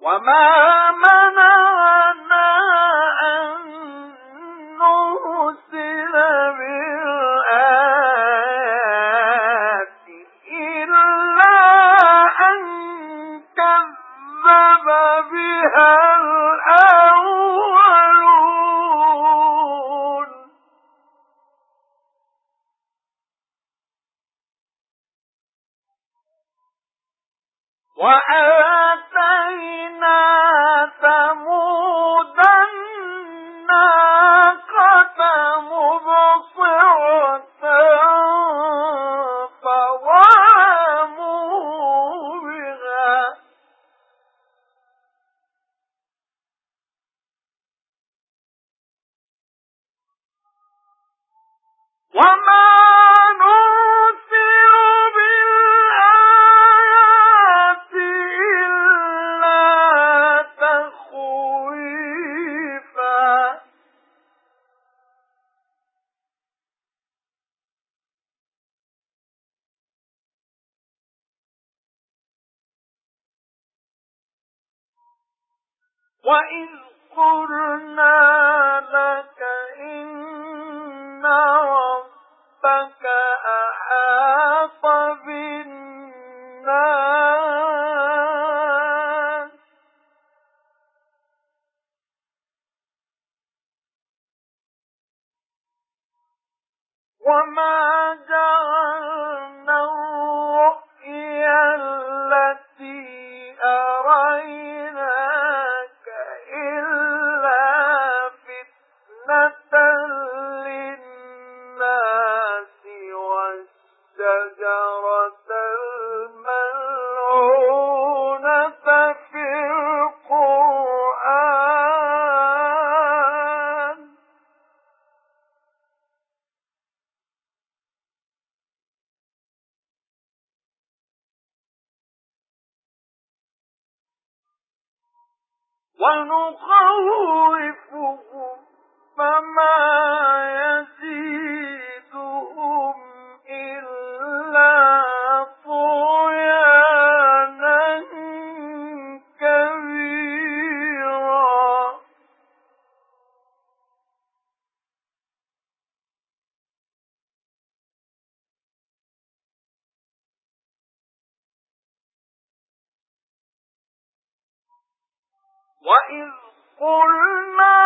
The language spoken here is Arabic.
وَمَا مَنَعَنَا وَآتَيْنَا ثَمُودَ النَّاقَةَ مُبْصِرَةً فَظَلَمُوا بِهَا وَمَا وَإِذْ قُلْنَا لَكَ إِنَّ رَبَّكَ أَحَاطَ بِالنَّاسِ وَمَا جَعَلْنَا وَنُخَوِّفُهُمْ فَمَا وَإِذْ قُلْنَا